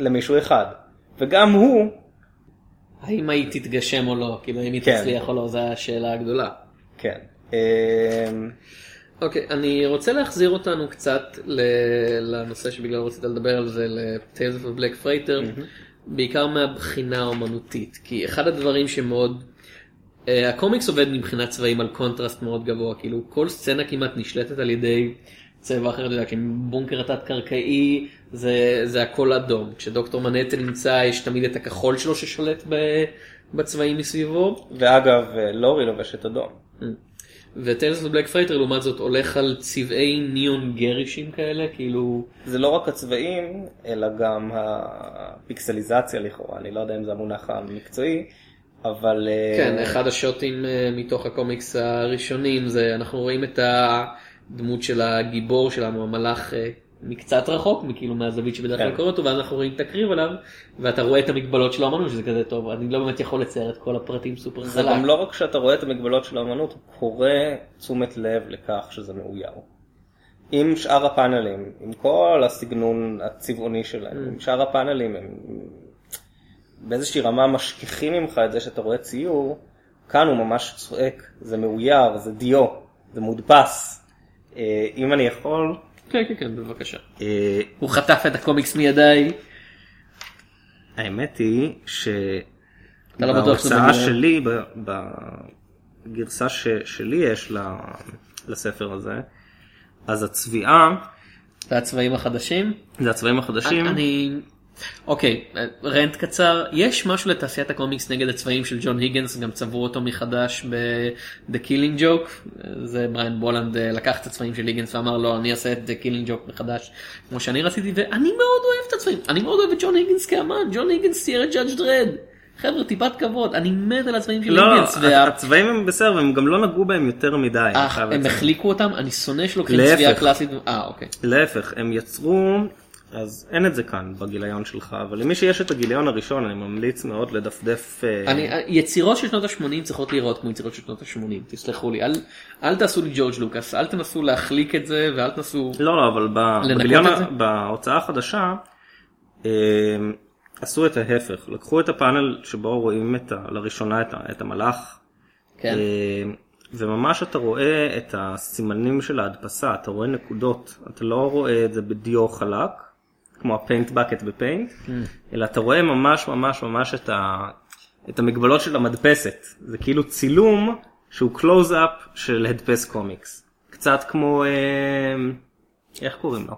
מלמישהו אחד, וגם הוא, האם היא תתגשם או לא, כאילו אם היא כן. תצליח או לא, זו השאלה הגדולה. כן, אה, אוקיי, אני רוצה להחזיר אותנו קצת לנושא שבגללו רצית לדבר על זה, ל-Tales of Black Freighter, בעיקר מהבחינה האומנותית, כי אחד הדברים שמאוד, אה, הקומיקס עובד מבחינת צבעים על קונטרסט מאוד גבוה, כאילו כל סצנה כמעט נשלטת על ידי צבע אחר, אתה יודע, כשהבונקר התת קרקעי זה, זה הכל אדום, כשדוקטור מנהטן נמצא יש תמיד את הכחול שלו ששולט בצבעים מסביבו, ואגב, אה, לורי לובשת אדום. ו Tales of Black Freighter לעומת זאת הולך על צבעי ניאון garish ים כאלה כאילו זה לא רק הצבעים, אלא גם הפיקסליזציה לכאורה, אני לא יודע אם זה המונח המקצועי, אבל... אה, כן אחד השוטים אה, מתוך הקומיקס הראשונים זה אנחנו רואים את הדמות של הגיבור שלנו המלאך אה, מקצת רחוק, כאילו מהזווית שבדרך כלל כן. קורא אותו, ואז אנחנו רואים את הקריב עליו, ואתה רואה את המגבלות של האמנות שזה כזה טוב, אני לא באמת יכול לצייר את כל הפרטים סופר זה חלק. גם לא רק שאתה רואה את המגבלות של האמנות, הוא קורא תשומת לב לכך שזה מאויר. עם שאר הפאנלים, עם כל הסגנון הצבעוני שלהם, עם שאר הפאנלים הם באיזושהי רמה משכיחים ממך את זה שאתה רואה ציור, כאן הוא ממש צועק, זה מאויר, זה דיו, זה מודפס. אה, אם אני יכול, כן, כן, כן, בבקשה. אה, הוא חטף את הקומיקס מידיי. האמת היא ש... אתה לא. שלי, בגרסה שלי יש ל- לספר הזה, אז הצביעה, זה הצבעים החדשים. זה הצבעים החדשים, אני... אוקיי, רנט קצר, יש משהו לתעשיית הקומיקס נגד הצבעים של ג'ון היגנס, גם צבעו אותו מחדש ב-The Killing Joke, זה בריין בולנד אה, לקח את הצבעים של היגנס ואמר לו אני אעשה את The Killing Joke מחדש כמו שאני רציתי ואני מאוד אוהב את הצבעים, אני מאוד אוהב את ג'ון היגנס כאמן, ג'ון היגנס צייר את Judge Dredd, חבר'ה טיפת כבוד, אני מת על הצבעים של לא, היגנס, לא, הצבעים הם בסדר, והם גם לא נגעו בהם יותר מדי. אה, הם. החליקו אותם, אני שונא שלוקחים. צביעה קלאסית, אה אוקיי. להפך, הם יצרו, אז אין את זה כאן בגיליון שלך, אבל למי שיש את הגיליון הראשון, אני ממליץ מאוד לדפדף. אה, אני, יצירות של שנות ה-80 צריכות להיראות כמו יצירות של שנות ה-80, תסלחו לי, אל, אל תעשו לי ג'ורג' לוקאס, אל תנסו להחליק את זה ואל תנסו... לא, לא, אבל ב- בגיליון? בהוצאה החדשה, אה, עשו את ההפך, לקחו את הפאנל שבו רואים את ה, לראשונה את, ה, את המלאך, כן. אה, וממש אתה רואה את הסימנים של ההדפסה, אתה רואה נקודות, אתה לא רואה את זה בדיו חלק, כמו ה paint bucket ב Paint, אלא אתה רואה ממש ממש ממש את, ה, את המגבלות של המדפסת, זה כאילו צילום שהוא קלוז-אפ של הדפס קומיקס, קצת כמו, אה, איך קוראים לו?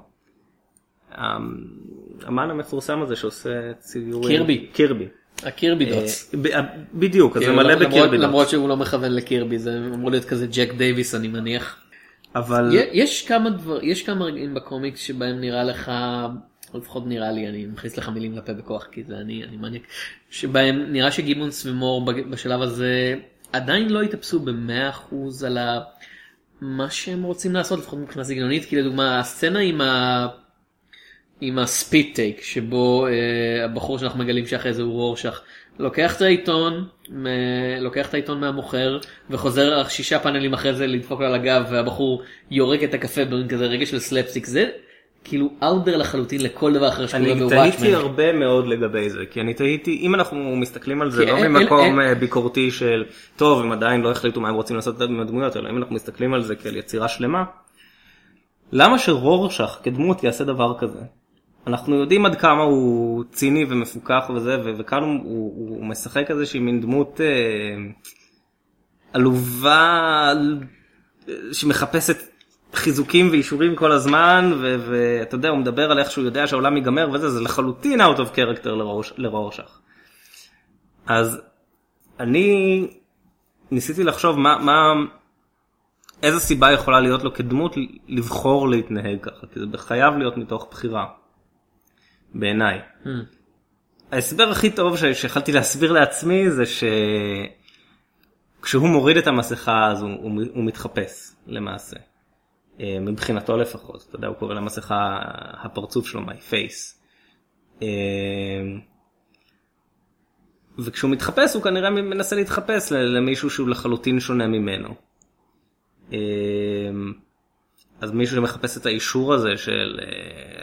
האמן המפורסם הזה שעושה ציורים, קירבי. קירבי. ה Kirby אה, dots. ב- בדיוק, אז זה כאילו, מלא למרות- בקירבי למרות dots. שהוא לא מכוון לקירבי, זה אמור להיות כזה ג'ק דייוויס אני מניח. אבל יש כמה דבר, יש כמה רגעים בקומיקס שבהם נראה לך, לפחות נראה לי, אני מכניס לך מילים לפה בכוח כי זה אני, אני מניאק, שבהם נראה שגיבונס ומור בשלב הזה עדיין לא התאפסו במאה אחוז על ה... מה שהם רוצים לעשות לפחות מבחינה סגנונית כי לדוגמה הסצנה עם ה... עם הספיד טייק שבו אה, הבחור שאנחנו מגלים שאחרי זה הוא רורשך לוקח את העיתון מ... לוקח את העיתון מהמוכר וחוזר שישה פאנלים אחרי זה לדפוק על הגב והבחור יורק את הקפה כזה רגע של סלפסיק זה כאילו אאוטדר לחלוטין לכל דבר אחר שקורה אני בוואטמן. תהיתי הרבה מאוד לגבי זה, כי אני תהיתי, אם אנחנו מסתכלים על זה כי לא ממקום אה, ביקורתי של, טוב, הם עדיין לא החליטו מה הם רוצים לעשות עם הדמויות, אלא אם אנחנו מסתכלים על זה כאל יצירה שלמה, למה שרורשך כדמות יעשה דבר כזה? אנחנו יודעים עד כמה הוא ציני ומפוקח וזה, וכאן הוא, הוא, הוא משחק איזושהי מין דמות אה, עלובה אה, שמחפשת חיזוקים ואישורים כל הזמן, ואתה יודע, הוא מדבר על איך שהוא יודע שהעולם ייגמר וזה, זה לחלוטין out of character לרורשך. אז אני ניסיתי לחשוב מה, מה, איזה סיבה יכולה להיות לו כדמות לבחור להתנהג ככה, כי זה חייב להיות מתוך בחירה, בעיניי. Hmm. ההסבר הכי טוב שיכלתי להסביר לעצמי זה שכשהוא מוריד את המסכה אז הוא, הוא, הוא מתחפש למעשה. אה, מבחינתו לפחות, אתה יודע, הוא קורא למסכה הפרצוף שלו, my face. אה, וכשהוא מתחפש הוא כנראה מנסה להתחפש למישהו שהוא לחלוטין שונה ממנו. אה, אז מישהו שמחפש את האישור הזה של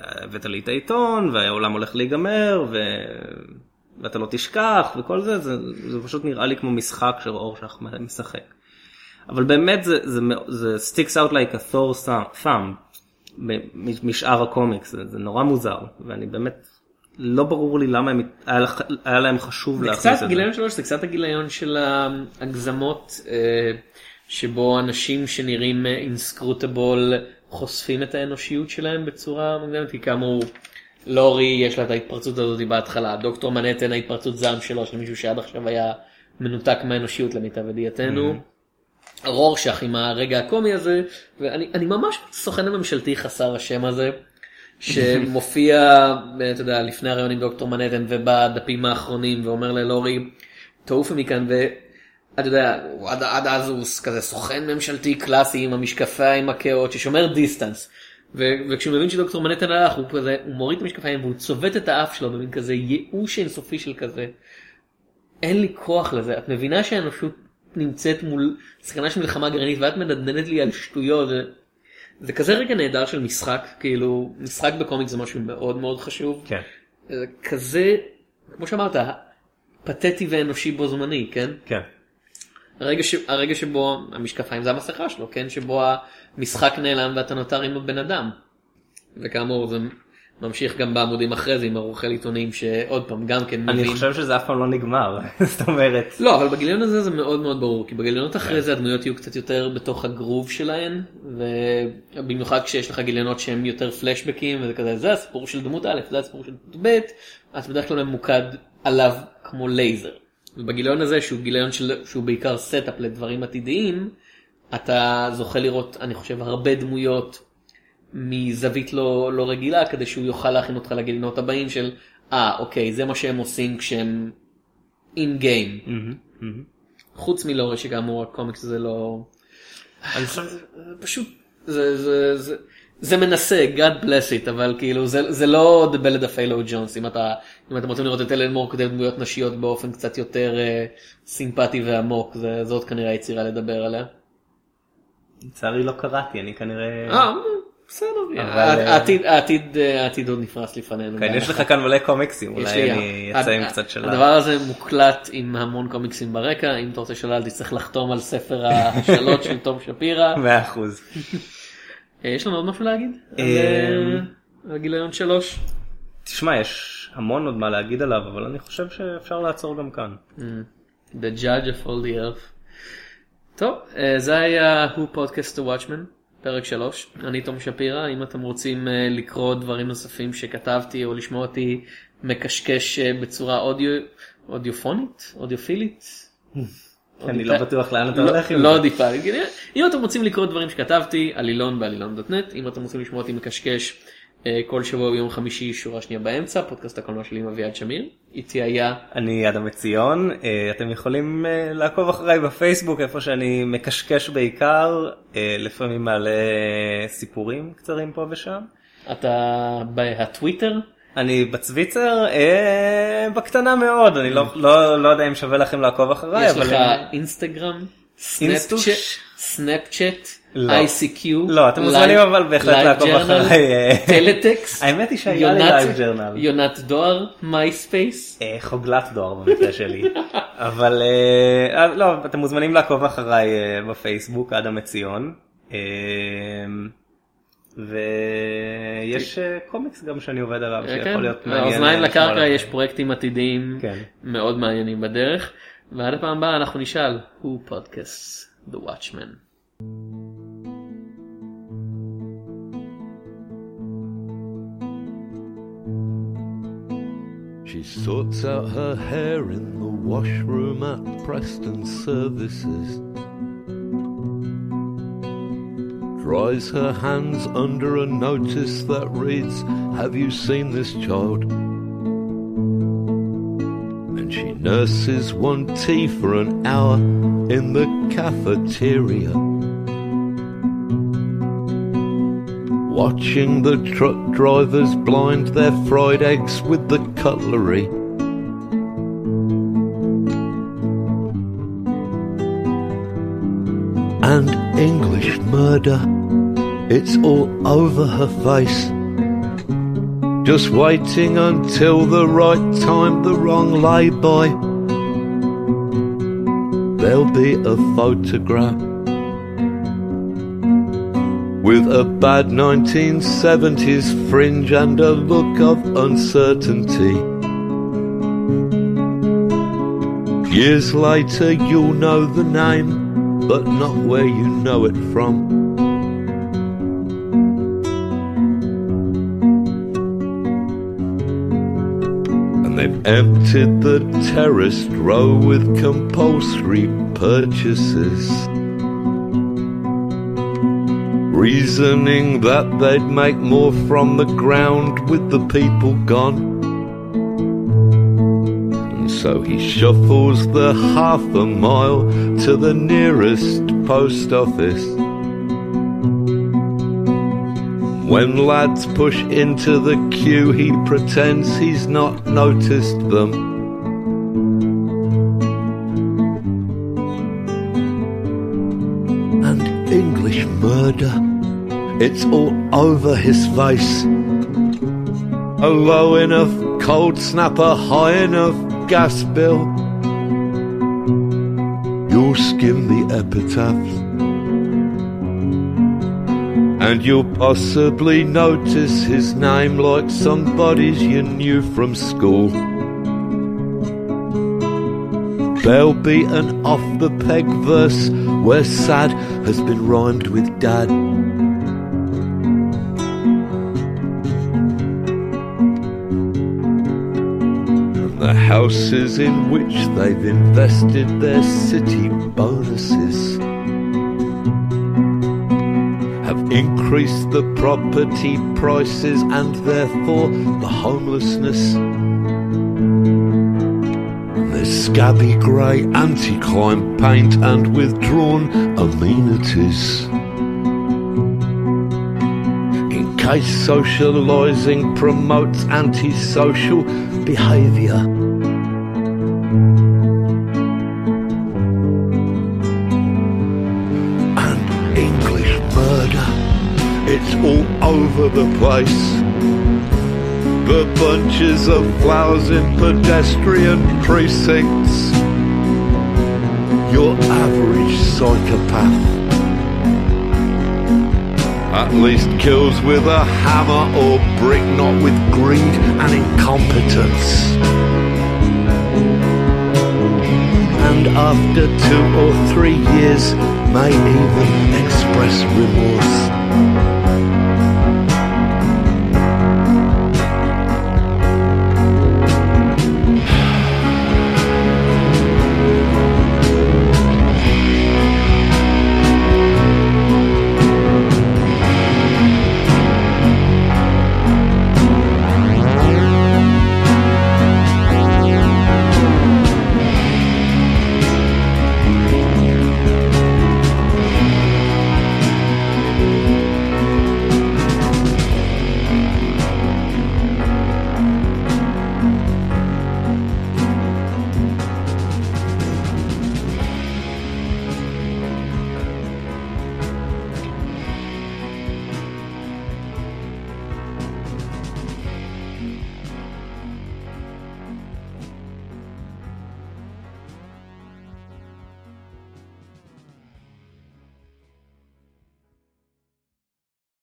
הבאת לי את העיתון והעולם הולך להיגמר ו... ואתה לא תשכח וכל זה, זה, זה פשוט נראה לי כמו משחק שאורשך משחק. אבל באמת זה, זה, זה sticks out like a Thor thumb משאר הקומיקס, זה, זה נורא מוזר ואני באמת לא ברור לי למה הם, היה, היה להם חשוב להכניס את זה. גיליון שלוש זה קצת הגיליון של ההגזמות אה, שבו אנשים שנראים אינסקרוטבול חושפים את האנושיות שלהם בצורה מוקדמת כי כאמור לורי יש לה את ההתפרצות הזאת בהתחלה דוקטור מנהטן ההתפרצות זעם שלו של מישהו שעד עכשיו היה מנותק מהאנושיות למיטב ידיעתנו. רורשך עם הרגע הקומי הזה ואני אני ממש סוכן הממשלתי חסר השם הזה שמופיע אתה יודע לפני הרעיון עם דוקטור מנהטן ובדפים האחרונים ואומר ללורי תעופי מכאן ואתה יודע עד, עד אז הוא כזה סוכן ממשלתי קלאסי עם המשקפיים הכאות ששומר דיסטנס ו- וכשהוא מבין שדוקטור מנהטן הלך הוא כזה הוא מוריד את המשקפיים והוא צובט את האף שלו במין כזה ייאוש אינסופי של כזה. אין לי כוח לזה את מבינה שהאנושות נמצאת מול סכנה של מלחמה גרעינית ואת מדנדנת לי על שטויות. זה, זה כזה רגע נהדר של משחק כאילו משחק בקומיקס זה משהו מאוד מאוד חשוב. כן. זה כזה כמו שאמרת פתטי ואנושי בו זמני כן. כן. הרגע, ש... הרגע שבו המשקפיים זה המסכה שלו, כן? שבו המשחק נעלם ואתה נותר עם הבן אדם. וכאמור זה ממשיך גם בעמודים אחרי זה עם עורכי עיתונים שעוד פעם גם כן אני מבין. חושב שזה אף פעם לא נגמר. זאת אומרת. לא אבל בגיליון הזה זה מאוד מאוד ברור כי בגיליונות אחרי זה הדמויות יהיו קצת יותר בתוך הגרוב שלהן ובמיוחד כשיש לך גיליונות שהם יותר פלשבקים וזה כזה זה הסיפור של דמות א' זה הסיפור של דמות ב' אז בדרך כלל ממוקד עליו כמו לייזר. ובגיליון הזה שהוא גיליון של, שהוא בעיקר setup לדברים עתידיים אתה זוכה לראות אני חושב הרבה דמויות מזווית לא, לא רגילה כדי שהוא יוכל להכין אותך לגיליונות הבאים של אה אוקיי זה מה שהם עושים כשהם אין גיים. מהמם, מהמם. חוץ מלורי שכאמור הקומיקס הזה לא... אני חושב זה פשוט זה זה זה זה מנסה God bless it אבל כאילו זה זה לא The Ballad of Halo Jones אם אתה אם אתם רוצים לראות את אלן מור כותב דמויות נשיות באופן קצת יותר אה, סימפטי ועמוק זה זאת כנראה היצירה לדבר עליה. לצערי לא קראתי אני כנראה. אה בסדר אה, העתיד העתיד אה, העתיד עוד נפרס לפנינו. כן, יש לך כאן מלא קומיקסים אולי לי- אני הד- אצא עם קצת שלב. הדבר הזה מוקלט עם המון קומיקסים ברקע אם אתה רוצה שלל תצטרך לחתום על ספר ההשאלות של תום שפירא. מאה אחוז. אה, יש לנו עוד משהו להגיד? על, אה, גיליון שלוש? תשמע יש המון עוד מה להגיד עליו אבל אני חושב שאפשר לעצור גם כאן. The Judge of all the Earth. טוב, אה, זה היה Who Podcast the Watchman, פרק שלוש. אני תום שפירא, אם אתם רוצים אה, לקרוא דברים נוספים שכתבתי או לשמוע אותי מקשקש אה, בצורה אודיו, אודיופונית? אודיופילית? אני לא בטוח לאן אתה לא- הולך עם לא זה. דיפלית. אם אתם רוצים לקרוא דברים שכתבתי, עלילון בעלילון.נט, אם אתם רוצים לשמוע אותי מקשקש כל שבוע ביום חמישי שורה שנייה באמצע, פודקאסט הקולנוע שלי עם אביעד שמיר. איתי היה אני אדם עציון אה, אתם יכולים אה, לעקוב אחריי בפייסבוק איפה שאני מקשקש בעיקר אה, לפעמים מעלה סיפורים קצרים פה ושם. אתה בהטוויטר? אני בצוויצר אה, בקטנה מאוד אני לא, לא, לא יודע אם שווה לכם לעקוב אחריי יש אבל לך אה, אינסטגרם? אינסטוש? סנאפצ'אט? לא. ICQ? לא, אתם מוזמנים אבל בהחלט לעקוב אחריי, אה. טלטקסט? האמת היא שהיה לי LiveJournal. יונת דואר? מייספייס? אה, חוגלת דואר במקרה שלי אבל אה, אה, לא אתם מוזמנים לעקוב אחריי אה, בפייסבוק אדם עציון. אה, ויש אה, קומיקס גם שאני עובד עליו כן, שיכול להיות מעניין. האוזניים אה, לקרקע. יש פרויקטים עתידיים כן. מאוד מעניינים בדרך ועד הפעם הבאה אנחנו נשאל who podcasts the watchmen. She sorts out her hair in the washroom at Preston Services. Dries her hands under a notice that reads, Have you seen this child? Nurses want tea for an hour in the cafeteria. Watching the truck drivers blind their fried eggs with the cutlery. And English murder, it's all over her face. Just waiting until the right time, the wrong lay-by. There'll be a photograph with a bad 1970s fringe and a look of uncertainty. Years later, you'll know the name, but not where you know it from. Emptied the terraced row with compulsory purchases reasoning that they'd make more from the ground with the people gone. And so he shuffles the half a mile to the nearest post office. When lads push into the queue, he pretends he's not noticed them. And English murder, it's all over his face. A low enough cold snapper, high enough gas bill. You'll skim the epitaphs. And you'll possibly notice his name like somebody's you knew from school. There'll be an off the peg verse where sad has been rhymed with dad. And the houses in which they've invested their city bonuses have increased the property prices and therefore the homelessness. There's scabby grey anti-crime paint and withdrawn amenities. In case socialising promotes antisocial behaviour. All over the place. The bunches of flowers in pedestrian precincts. Your average psychopath. At least kills with a hammer or brick, not with greed and incompetence. and after two or three years may even express remorse.